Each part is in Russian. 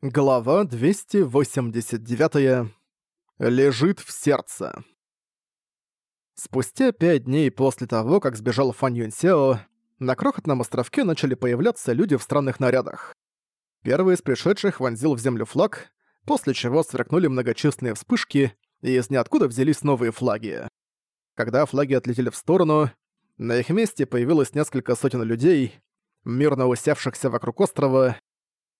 Глава 289. Лежит в сердце. Спустя пять дней после того, как сбежал Фан Юньсео, на крохотном островке начали появляться люди в странных нарядах. Первый из пришедших вонзил в землю флаг, после чего сверкнули многочисленные вспышки, и из ниоткуда взялись новые флаги. Когда флаги отлетели в сторону, на их месте появилось несколько сотен людей, мирно усевшихся вокруг острова,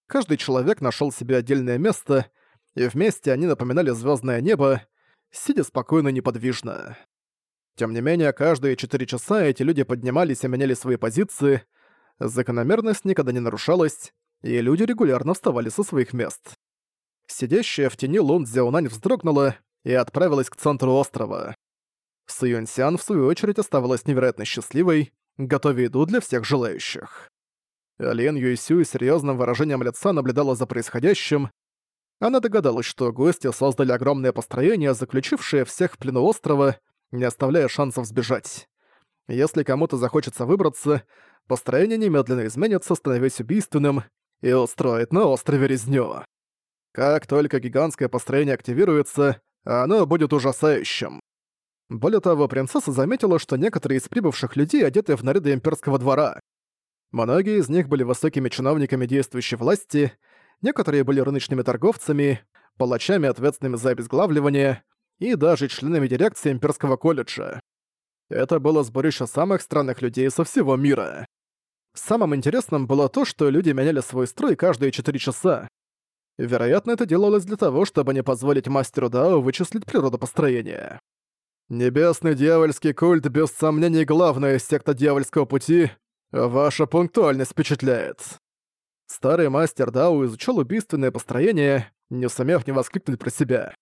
Каждый человек нашел себе отдельное место, и вместе они напоминали звездное небо, сидя спокойно и неподвижно. Тем не менее, каждые четыре часа эти люди поднимались и меняли свои позиции, закономерность никогда не нарушалась, и люди регулярно вставали со своих мест. Сидящая в тени Лун Зяунань вздрогнула и отправилась к центру острова. Суюньсян, в свою очередь, оставалась невероятно счастливой, готовя еду для всех желающих. Лен Юйсю с серьёзным выражением лица наблюдала за происходящим. Она догадалась, что гости создали огромное построение, заключившее всех в плену острова, не оставляя шансов сбежать. Если кому-то захочется выбраться, построение немедленно изменится, становясь убийственным, и устроит на острове резню. Как только гигантское построение активируется, оно будет ужасающим. Более того, принцесса заметила, что некоторые из прибывших людей одеты в наряды имперского двора. Многие из них были высокими чиновниками действующей власти, некоторые были рыночными торговцами, палачами, ответственными за обезглавливание, и даже членами дирекции Имперского колледжа. Это было сборище самых странных людей со всего мира. Самым интересным было то, что люди меняли свой строй каждые 4 часа. Вероятно, это делалось для того, чтобы не позволить мастеру Дао вычислить природу построения. Небесный дьявольский культ без сомнений главная секта дьявольского пути, «Ваша пунктуальность впечатляет». Старый мастер Дау изучал убийственное построение, не сумев не воскликнуть про себя.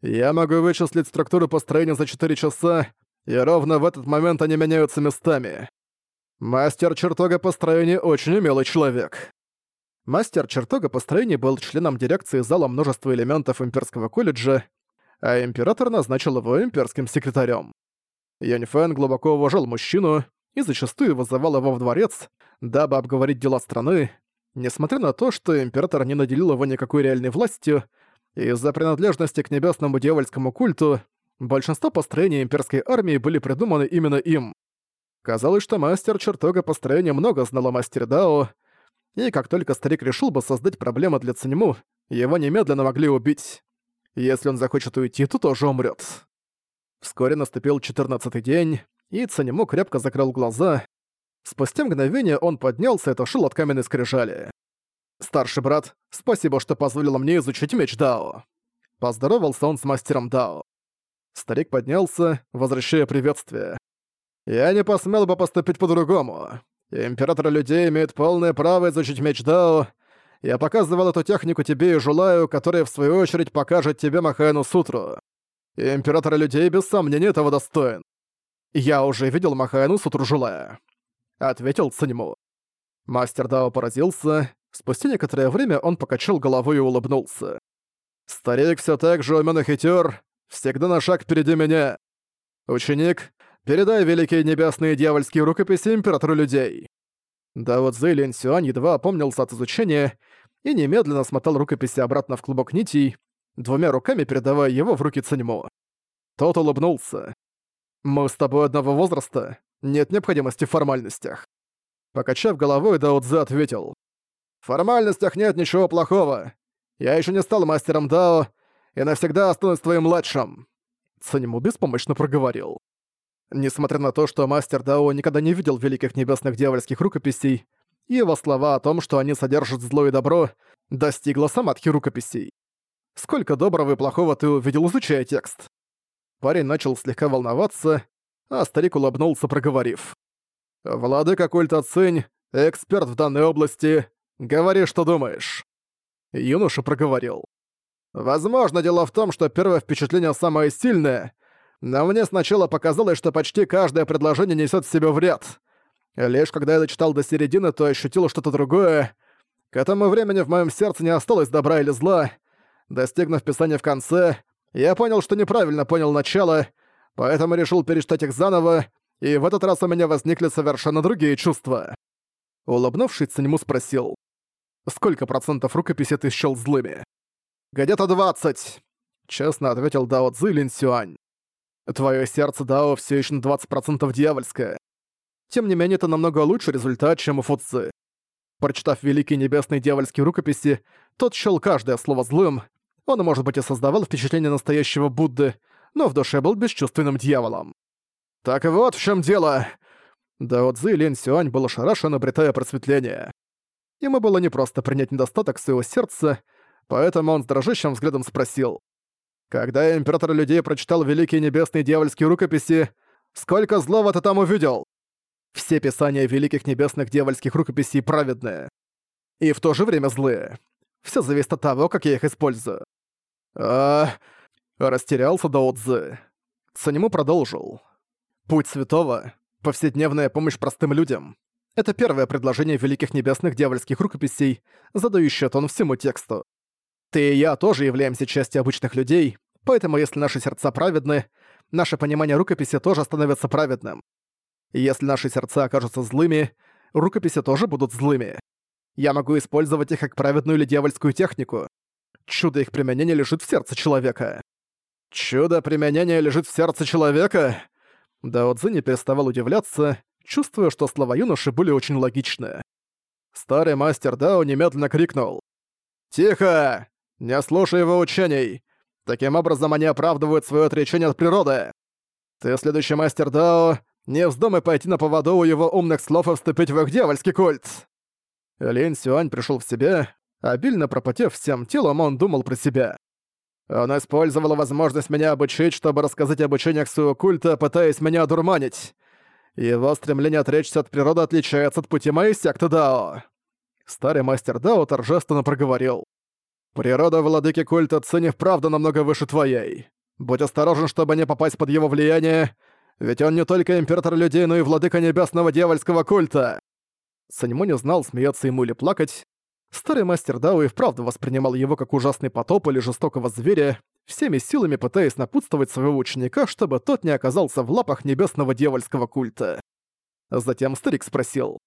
«Я могу вычислить структуру построения за 4 часа, и ровно в этот момент они меняются местами. Мастер чертога построения очень умелый человек». Мастер чертога построения был членом дирекции зала множества элементов Имперского колледжа, а император назначил его имперским секретарем. Янь Фэн глубоко уважал мужчину, и зачастую вызывал его в дворец, дабы обговорить дела страны, несмотря на то, что император не наделил его никакой реальной властью, из-за принадлежности к небесному дьявольскому культу большинство построений имперской армии были придуманы именно им. Казалось, что мастер чертога построения много знал о мастере Дао, и как только старик решил бы создать проблемы для Циньму, его немедленно могли убить. Если он захочет уйти, то тоже умрет. Вскоре наступил четырнадцатый день, и Цанему крепко закрыл глаза. Спустя мгновение он поднялся и отошел от каменной скрижали. «Старший брат, спасибо, что позволил мне изучить меч Дао». Поздоровался он с мастером Дао. Старик поднялся, возвращая приветствие. «Я не посмел бы поступить по-другому. Император людей имеет полное право изучить меч Дао. Я показывал эту технику тебе и Жулаю, которая в свою очередь покажет тебе Махаэну Сутру. Император людей без сомнения этого достоин. «Я уже видел Махаэну Сутружулая», — ответил Цанему. Мастер Дао поразился. Спустя некоторое время он покачал головой и улыбнулся. «Старик все так же умён и хитёр, всегда на шаг впереди меня. Ученик, передай великие небесные дьявольские рукописи Императору людей». Да вот Зэй Лин Сюань едва опомнился от изучения и немедленно смотал рукописи обратно в клубок нитей, двумя руками передавая его в руки Циньмо. Тот улыбнулся. «Мы с тобой одного возраста, нет необходимости в формальностях». Покачав головой, Дао Цзэ ответил. «В формальностях нет ничего плохого. Я еще не стал мастером Дао и навсегда останусь твоим младшим». Цанему беспомощно проговорил. Несмотря на то, что мастер Дао никогда не видел великих небесных дьявольских рукописей, его слова о том, что они содержат зло и добро, достигла самадхи рукописей. Сколько доброго и плохого ты увидел, изучая текст? Парень начал слегка волноваться, а старик улыбнулся, проговорив. «Владыка культа Цинь, эксперт в данной области, говори, что думаешь». Юноша проговорил. «Возможно, дело в том, что первое впечатление самое сильное, но мне сначала показалось, что почти каждое предложение несет в себе вред. Лишь когда я дочитал до середины, то ощутил что-то другое. К этому времени в моем сердце не осталось добра или зла. Достигнув писания в конце, я понял, что неправильно понял начало, поэтому решил перечитать их заново, и в этот раз у меня возникли совершенно другие чувства. Улыбнувшись, Циньму спросил. Сколько процентов рукописи ты счёл злыми? Где-то двадцать, честно ответил Дао Цзи Лин Сюань. Твоё сердце Дао всё ещё на 20% дьявольское. Тем не менее, это намного лучший результат, чем у Фуцзы. Прочитав великие небесные дьявольские рукописи, тот счёл каждое слово злым. Он, может быть, и создавал впечатление настоящего Будды, но в душе был бесчувственным дьяволом. «Так вот в чем дело!» Дао Цзи Лин Сюань был ошарашен, обретая просветление. Ему было непросто принять недостаток своего сердца, поэтому он с дрожащим взглядом спросил. «Когда император людей прочитал великие небесные дьявольские рукописи, сколько злого ты там увидел?» Все писания великих небесных дьявольских рукописей праведные. И в то же время злые. Все зависит от того, как я их использую. А... Растерялся Дао Цзы. Санему продолжил. Путь святого — повседневная помощь простым людям. Это первое предложение великих небесных дьявольских рукописей, задающее тон всему тексту. Ты и я тоже являемся частью обычных людей, поэтому если наши сердца праведны, наше понимание рукописи тоже становится праведным. Если наши сердца окажутся злыми, рукописи тоже будут злыми. Я могу использовать их как праведную или дьявольскую технику. Чудо их применения лежит в сердце человека. Чудо применения лежит в сердце человека? Дао Цзи не переставал удивляться, чувствуя, что слова юноши были очень логичны. Старый мастер Дао немедленно крикнул. «Тихо! Не слушай его учений! Таким образом они оправдывают свое отречение от природы! Ты следующий мастер Дао, не вздумай пойти на поводу у его умных слов и вступить в их дьявольский культ!» Лин Сюань пришел в себя, обильно пропотев всем телом, он думал про себя. Он использовал возможность меня обучить, чтобы рассказать об учениях своего культа, пытаясь меня одурманить. Его стремление отречься от природы отличается от пути моей секты Дао. Старый мастер Дао торжественно проговорил. «Природа владыки культа Цинь вправду намного выше твоей. Будь осторожен, чтобы не попасть под его влияние, ведь он не только император людей, но и владыка небесного дьявольского культа». Саньмо не знал, смеяться ему или плакать. Старый мастер Дао и вправду воспринимал его как ужасный потоп или жестокого зверя, всеми силами пытаясь напутствовать своего ученика, чтобы тот не оказался в лапах небесного дьявольского культа. Затем старик спросил,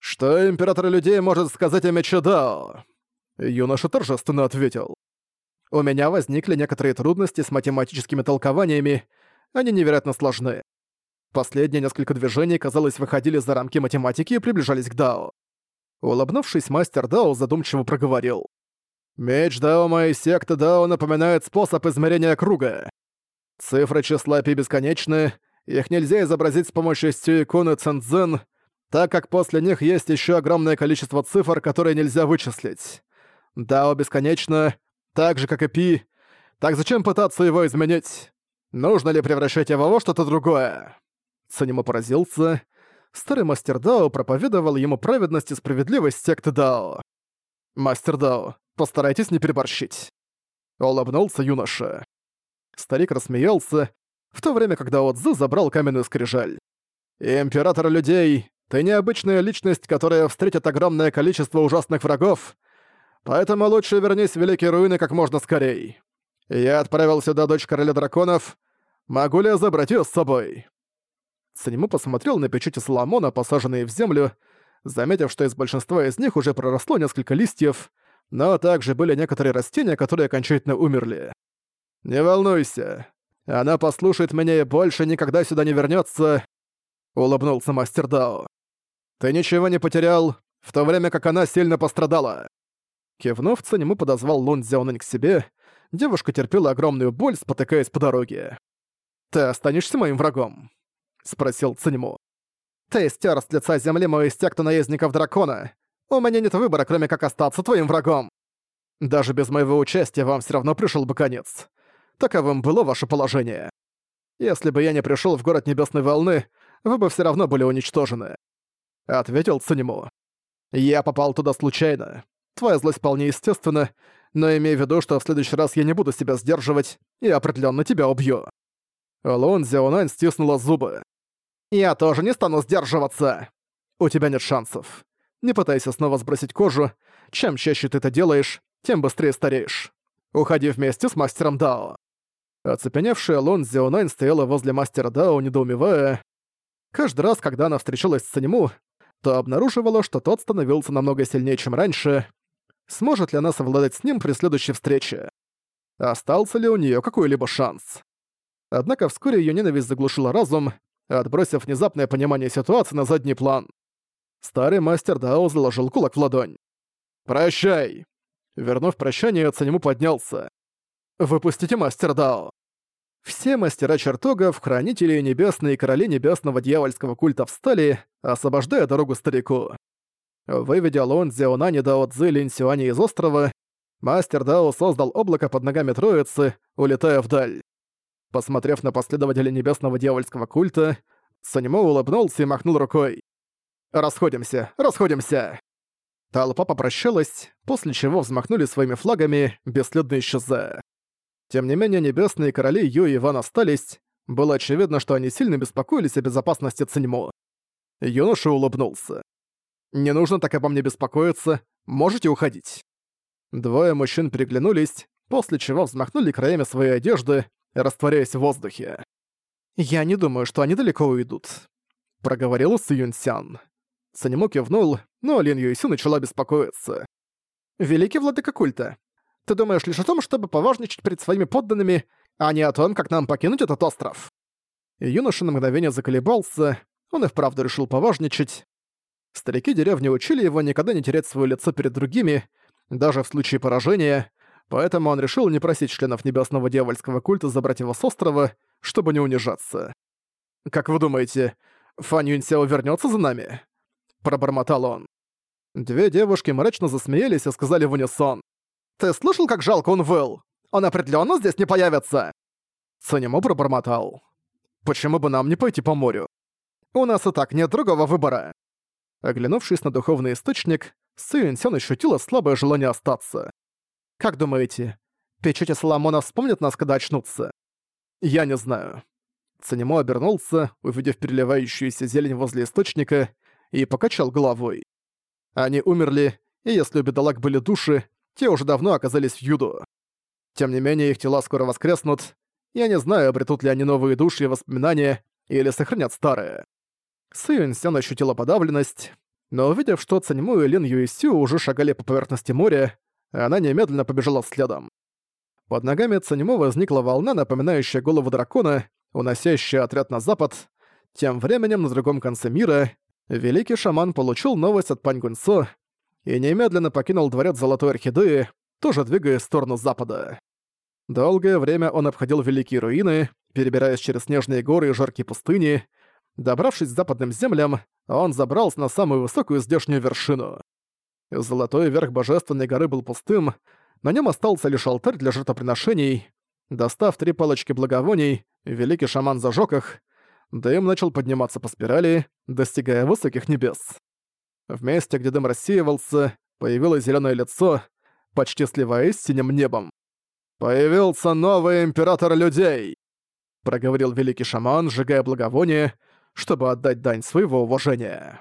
«Что император людей может сказать о мече Дао?» Юноша торжественно ответил, «У меня возникли некоторые трудности с математическими толкованиями, они невероятно сложны. Последние несколько движений, казалось, выходили за рамки математики и приближались к Дао. Улыбнувшись, мастер Дао задумчиво проговорил. Меч Дао моей секты Дао напоминает способ измерения круга. Цифры числа Пи бесконечны, их нельзя изобразить с помощью Сюикуны Цэнзэн, так как после них есть еще огромное количество цифр, которые нельзя вычислить. Дао бесконечно, так же как и Пи, так зачем пытаться его изменить? Нужно ли превращать его во что-то другое? Цанимо поразился. Старый мастер Дао проповедовал ему праведность и справедливость секты Дао. «Мастер Дао, Постарайтесь не переборщить». Улыбнулся юноша. Старик рассмеялся, в то время, когда Отзы забрал каменную скрижаль. «Император людей, ты необычная личность, которая встретит огромное количество ужасных врагов, поэтому лучше вернись в Великие Руины как можно скорей. Я отправил сюда дочь Короля Драконов, могу ли я забрать её с собой?» Санему посмотрел на печати Соломона, посаженные в землю, заметив, что из большинства из них уже проросло несколько листьев, но также были некоторые растения, которые окончательно умерли. «Не волнуйся, она послушает меня и больше никогда сюда не вернется, улыбнулся мастер Дао. «Ты ничего не потерял, в то время как она сильно пострадала». Кивнув, Цанему подозвал Лун Зяонэнь к себе. Девушка терпела огромную боль, спотыкаясь по дороге. «Ты останешься моим врагом?» — спросил Цанему. «Ты стер с лица земли мою стекту наездников дракона. У меня нет выбора, кроме как остаться твоим врагом. Даже без моего участия вам все равно пришел бы конец. Таковым было ваше положение. Если бы я не пришел в город Небесной Волны, вы бы все равно были уничтожены. Ответил Цунему. Я попал туда случайно. Твоя злость вполне естественна, но имей в виду, что в следующий раз я не буду себя сдерживать и определенно тебя убью. Лун Зяонань стиснула зубы. «Я тоже не стану сдерживаться!» «У тебя нет шансов. Не пытайся снова сбросить кожу. Чем чаще ты это делаешь, тем быстрее стареешь. Уходи вместе с мастером Дао». Оцепеневшая Лон Зеонань стояла возле мастера Дао, недоумевая. Каждый раз, когда она встречалась с Санему, то обнаруживала, что тот становился намного сильнее, чем раньше. сможет ли она совладать с ним при следующей встрече. Остался ли у нее какой-либо шанс? Однако вскоре ее ненависть заглушила разум, отбросив внезапное понимание ситуации на задний план. Старый мастер Дао заложил кулак в ладонь. «Прощай!» Вернув прощание, Цанему поднялся. «Выпустите мастер Дао!» Все мастера чертогов, хранители небесные и короли небесного дьявольского культа встали, освобождая дорогу старику. Выведя Лон Зеонани Дао Цзы Линь из острова, мастер Дао создал облако под ногами троицы, улетая вдаль. Посмотрев на последователя небесного дьявольского культа, Санимо улыбнулся и махнул рукой. «Расходимся, расходимся!» Толпа попрощалась, после чего взмахнули своими флагами, бесследно исчезая. Тем не менее, небесные короли Ю и Иван остались. Было очевидно, что они сильно беспокоились о безопасности Циньмо. Юноша улыбнулся. «Не нужно так обо мне беспокоиться, можете уходить». Двое мужчин переглянулись, после чего взмахнули краями своей одежды, растворяясь в воздухе. «Я не думаю, что они далеко уйдут», — проговорил Су Юнсян. Санему кивнул, но Лин Юйсю начала беспокоиться. «Великий владыка культа, ты думаешь лишь о том, чтобы поважничать перед своими подданными, а не о том, как нам покинуть этот остров?» Юноша на мгновение заколебался, он и вправду решил поважничать. Старики деревни учили его никогда не терять свое лицо перед другими, даже в случае поражения, поэтому он решил не просить членов Небесного Дьявольского культа забрать его с острова, чтобы не унижаться. «Как вы думаете, Фан Юньсяо вернётся за нами?» Пробормотал он. Две девушки мрачно засмеялись и сказали в унисон. «Ты слышал, как жалко он выл? Он определенно здесь не появится!» Санему пробормотал. «Почему бы нам не пойти по морю? У нас и так нет другого выбора!» Оглянувшись на духовный источник, Сюэнсён ощутила слабое желание остаться. «Как думаете, печати Соломона вспомнят нас, когда очнутся?» «Я не знаю». Цанемо обернулся, увидев переливающуюся зелень возле источника, и покачал головой. Они умерли, и если у бедолаг были души, те уже давно оказались в Юду. Тем не менее, их тела скоро воскреснут. Я не знаю, обретут ли они новые души и воспоминания, или сохранят старые. Сюэнсян ощутила подавленность, но увидев, что Цаньму и Лин Юисю уже шагали по поверхности моря, она немедленно побежала следом. Под ногами Цаньму возникла волна, напоминающая голову дракона, уносящая отряд на запад. Тем временем на другом конце мира великий шаман получил новость от Пань Гунсо и немедленно покинул дворец Золотой Орхидеи, тоже двигаясь в сторону запада. Долгое время он обходил великие руины, перебираясь через снежные горы и жаркие пустыни. Добравшись к западным землям, он забрался на самую высокую здешнюю вершину. Золотой верх Божественной горы был пустым, на нем остался лишь алтарь для жертвоприношений. Достав три палочки благовоний, великий шаман зажёг их, дым начал подниматься по спирали, достигая высоких небес. В месте, где дым рассеивался, появилось зеленое лицо, почти сливаясь с синим небом. «Появился новый император людей!» проговорил великий шаман, сжигая благовоние, чтобы отдать дань своего уважения.